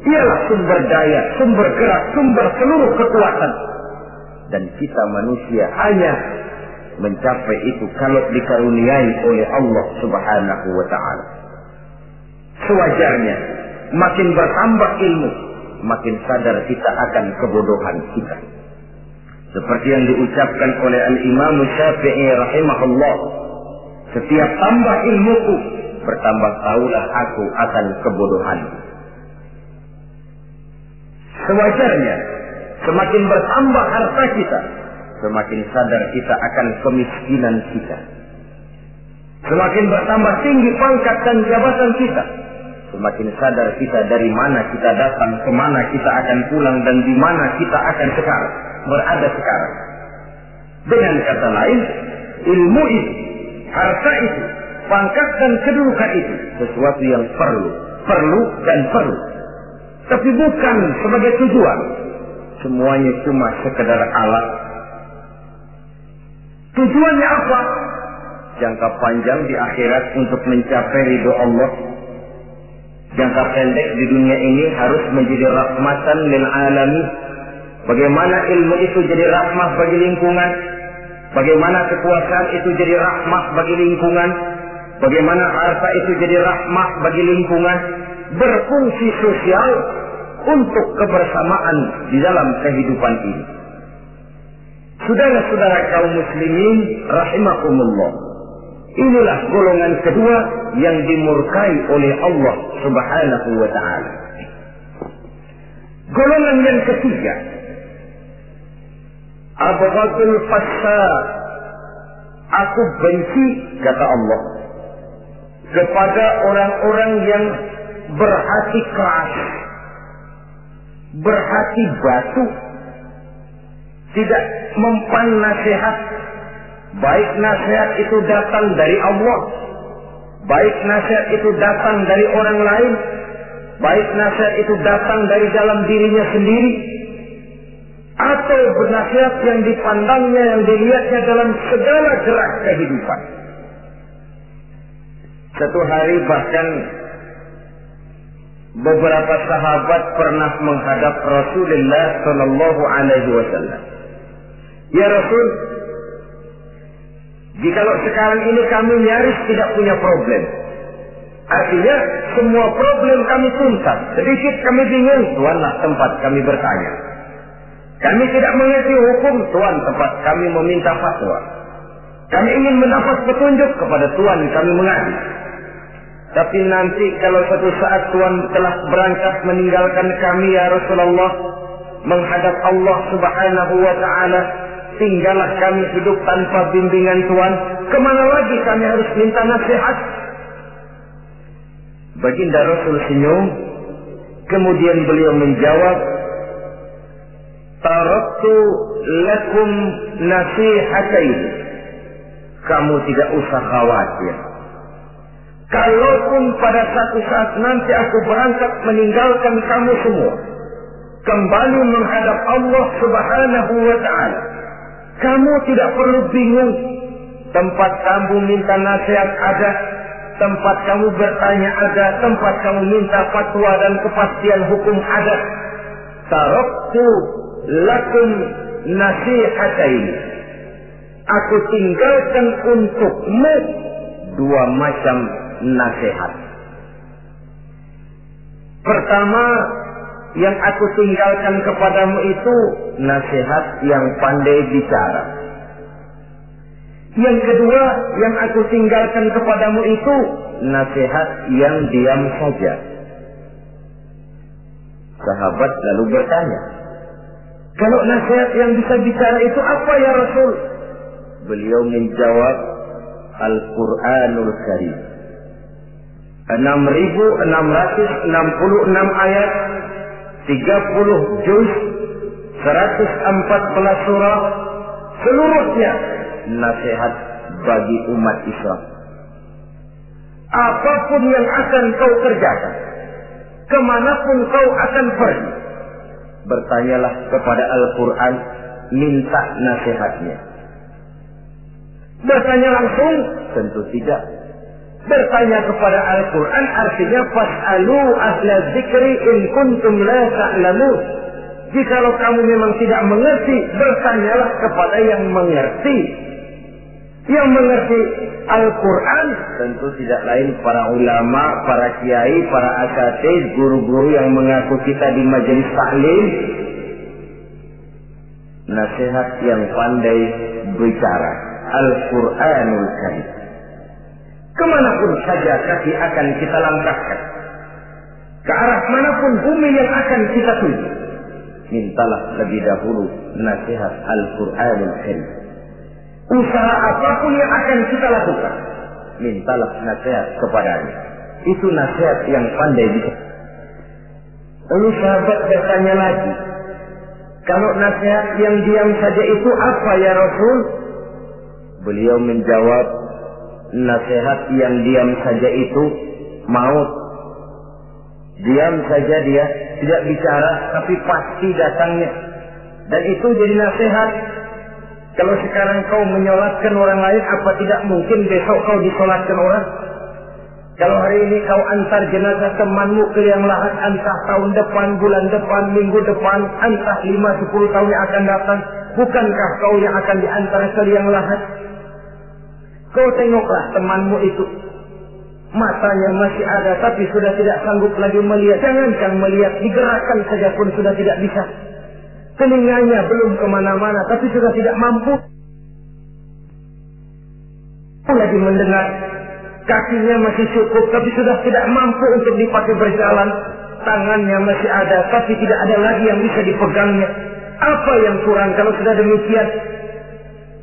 Ialah sumber daya, sumber gerak, sumber seluruh kekuatan dan kita manusia hanya mencapai itu kalau dikaruniai oleh Allah Subhanahu wa taala. Sewajarnya makin bertambah ilmu, makin sadar kita akan kebodohan kita. Seperti yang diucapkan oleh Al-Imam Syafi'i rahimahullah, setiap tambah ilmuku, bertambah tahulah aku akan kebodohan. Sewajarnya Semakin bertambah harta kita, semakin sadar kita akan kemiskinan kita. Semakin bertambah tinggi pangkat dan jabatan kita, semakin sadar kita dari mana kita datang, ke mana kita akan pulang, dan di mana kita akan sekarang, berada sekarang. Dengan kata lain, ilmu itu, harta itu, pangkat dan kedudukan itu, sesuatu yang perlu, perlu dan perlu. Tapi bukan sebagai tujuan, semuanya cuma sekedar alat. Tujuannya apa? Jangka panjang di akhirat untuk mencapai ridho Allah. Jangka pendek di dunia ini harus menjadi rahmatan lil alami. Bagaimana ilmu itu jadi rahmah bagi lingkungan? Bagaimana kekuasaan itu jadi rahmah bagi lingkungan? Bagaimana harta itu jadi rahmah bagi lingkungan? Berfungsi sosial untuk kebersamaan di dalam kehidupan ini. Saudara-saudara kaum muslimin rahimakumullah. Inilah golongan kedua yang dimurkai oleh Allah Subhanahu wa taala. Golongan yang ketiga Abghadul fasad Aku benci kata Allah kepada orang-orang yang berhati keras berhati batu, tidak mempan nasihat, baik nasihat itu datang dari Allah Baik nasihat itu datang dari orang lain, baik nasihat itu datang dari dalam dirinya sendiri, atau bernasihat yang dipandangnya, yang dilihatnya dalam segala gerak kehidupan. Satu hari bahkan beberapa sahabat pernah menghadap Rasulullah Shallallahu Alaihi Wasallam. Ya Rasul, jikalau sekarang ini kami nyaris tidak punya problem, artinya semua problem kami tuntas. Sedikit kami bingung, Tuanlah tempat kami bertanya. Kami tidak mengerti hukum, Tuhan tempat kami meminta fatwa. Kami ingin mendapat petunjuk kepada Tuhan kami mengadu. Tapi nanti kalau suatu saat Tuhan telah berangkat meninggalkan kami ya Rasulullah menghadap Allah Subhanahu wa taala, tinggallah kami hidup tanpa bimbingan Tuhan, ke mana lagi kami harus minta nasihat? Baginda Rasul senyum, kemudian beliau menjawab, Taraktu lakum nasihatain. Kamu tidak usah khawatir. Kalaupun pada satu saat nanti aku berangkat meninggalkan kamu semua. Kembali menghadap Allah subhanahu wa ta'ala. Kamu tidak perlu bingung. Tempat kamu minta nasihat ada. Tempat kamu bertanya ada. Tempat kamu minta fatwa dan kepastian hukum ada. Taraktu lakum nasihatain. Aku tinggalkan untukmu dua macam nasihat. Pertama, yang aku tinggalkan kepadamu itu nasihat yang pandai bicara. Yang kedua, yang aku tinggalkan kepadamu itu nasihat yang diam saja. Sahabat lalu bertanya, kalau nasihat yang bisa bicara itu apa ya Rasul? Beliau menjawab Al-Quranul Karim. 6666 ayat, 30 juz, 114 surah, seluruhnya nasihat bagi umat Islam. Apa pun yang akan kau kerjakan, ke mana pun kau akan pergi, bertanyalah kepada Al-Quran, minta nasihatnya. Bertanya langsung? Tentu tidak. Bertanya kepada Al-Quran artinya fas'alu ahla zikri in kuntum la ta'lamun. Jikalau kamu memang tidak mengerti, bertanyalah kepada yang mengerti. Yang mengerti Al-Quran tentu tidak lain para ulama, para kiai, para asatid, guru-guru yang mengaku kita di majelis taklim. Nasihat yang pandai bicara. Al-Quranul Karim. Ke mana pun saja kaki akan kita langkahkan. Ke arah mana pun bumi yang akan kita tuju. Mintalah lebih dahulu nasihat Al-Quranul Karim. Usaha apa pun yang akan kita lakukan. Mintalah nasihat kepadanya. Itu nasihat yang pandai bisa. Lalu sahabat bertanya lagi. Kalau nasihat yang diam saja itu apa ya Rasul? Beliau menjawab, nasihat yang diam saja itu maut. Diam saja dia, tidak bicara, tapi pasti datangnya. Dan itu jadi nasihat. Kalau sekarang kau menyolatkan orang lain, apa tidak mungkin besok kau disolatkan orang? Kalau hari ini kau antar jenazah temanmu ke yang lahat, entah tahun depan, bulan depan, minggu depan, entah lima sepuluh tahun yang akan datang, bukankah kau yang akan diantar ke yang lahat? Kau tengoklah temanmu itu. Matanya masih ada tapi sudah tidak sanggup lagi melihat. Jangankan melihat, digerakkan saja pun sudah tidak bisa. Telinganya belum ke mana-mana tapi sudah tidak mampu. Lagi mendengar. Kakinya masih cukup tapi sudah tidak mampu untuk dipakai berjalan. Tangannya masih ada tapi tidak ada lagi yang bisa dipegangnya. Apa yang kurang kalau sudah demikian?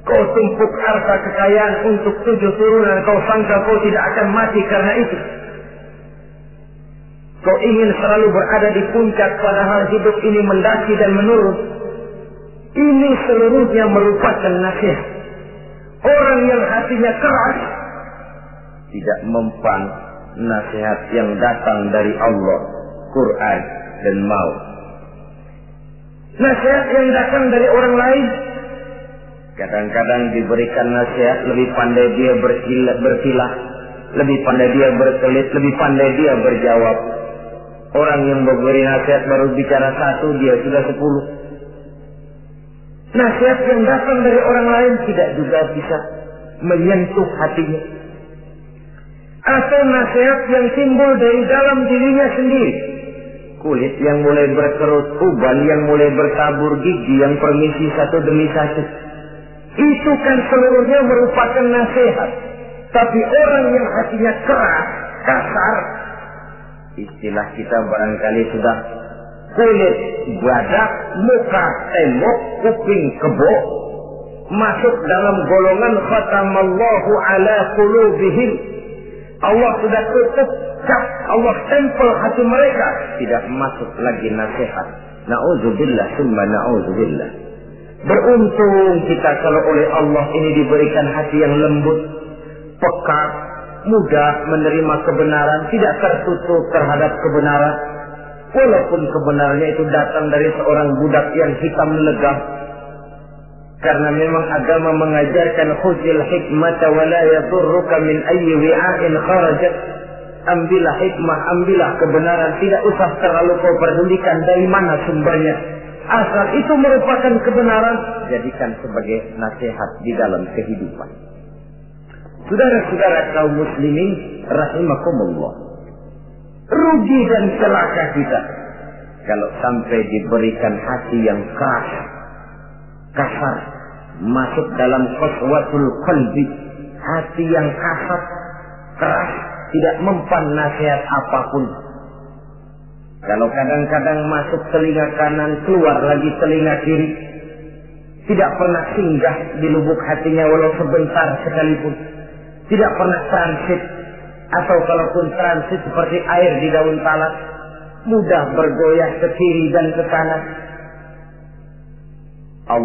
Kau tumpuk harta kekayaan untuk tujuh turunan. Kau sangka kau tidak akan mati karena itu. Kau ingin selalu berada di puncak padahal hidup ini mendaki dan menurun. Ini seluruhnya merupakan nasihat. Orang yang hatinya keras. tidak mempan nasihat yang datang dari Allah, Quran dan mau. Nasihat yang datang dari orang lain kadang-kadang diberikan nasihat lebih pandai dia berkilah, lebih pandai dia berkelit, lebih pandai dia berjawab. Orang yang memberi nasihat baru bicara satu, dia sudah sepuluh. Nasihat yang datang dari orang lain tidak juga bisa menyentuh hatinya. Atau nasihat yang timbul dari dalam dirinya sendiri. Kulit yang mulai berkerut, uban yang mulai bertabur, gigi yang permisi satu demi satu. Itu kan seluruhnya merupakan nasihat. Tapi orang yang hatinya keras, kasar, istilah kita barangkali sudah kulit badak, muka tembok, kuping kebo, masuk dalam golongan khatamallahu ala qulubihim. Allah sudah tutup cap, Allah tempel hati mereka. Tidak masuk lagi nasihat. Na'udzubillah, summa na'udzubillah. Beruntung kita kalau oleh Allah ini diberikan hati yang lembut, peka, mudah menerima kebenaran, tidak tertutup terhadap kebenaran. Walaupun kebenarannya itu datang dari seorang budak yang hitam legam. Karena memang agama mengajarkan khuzil hikmata wa la yadurruka min ayyi wi'ain kharajat. Ambillah hikmah, ambillah kebenaran. Tidak usah terlalu kau pedulikan dari mana sumbernya. Asal itu merupakan kebenaran, jadikan sebagai nasihat di dalam kehidupan. Saudara-saudara kaum muslimin rahimakumullah. Rugi dan celaka kita kalau sampai diberikan hati yang keras, kasar, masuk dalam qaswatul qalbi, hati yang kasar, keras, tidak mempan nasihat apa pun. Kalau kadang-kadang masuk telinga kanan, keluar lagi telinga kiri, tidak pernah singgah di lubuk hatinya walau sebentar sekalipun. Tidak pernah transit atau kalaupun transit seperti air di daun talas mudah bergoyah ke kiri dan ke kanan. Allah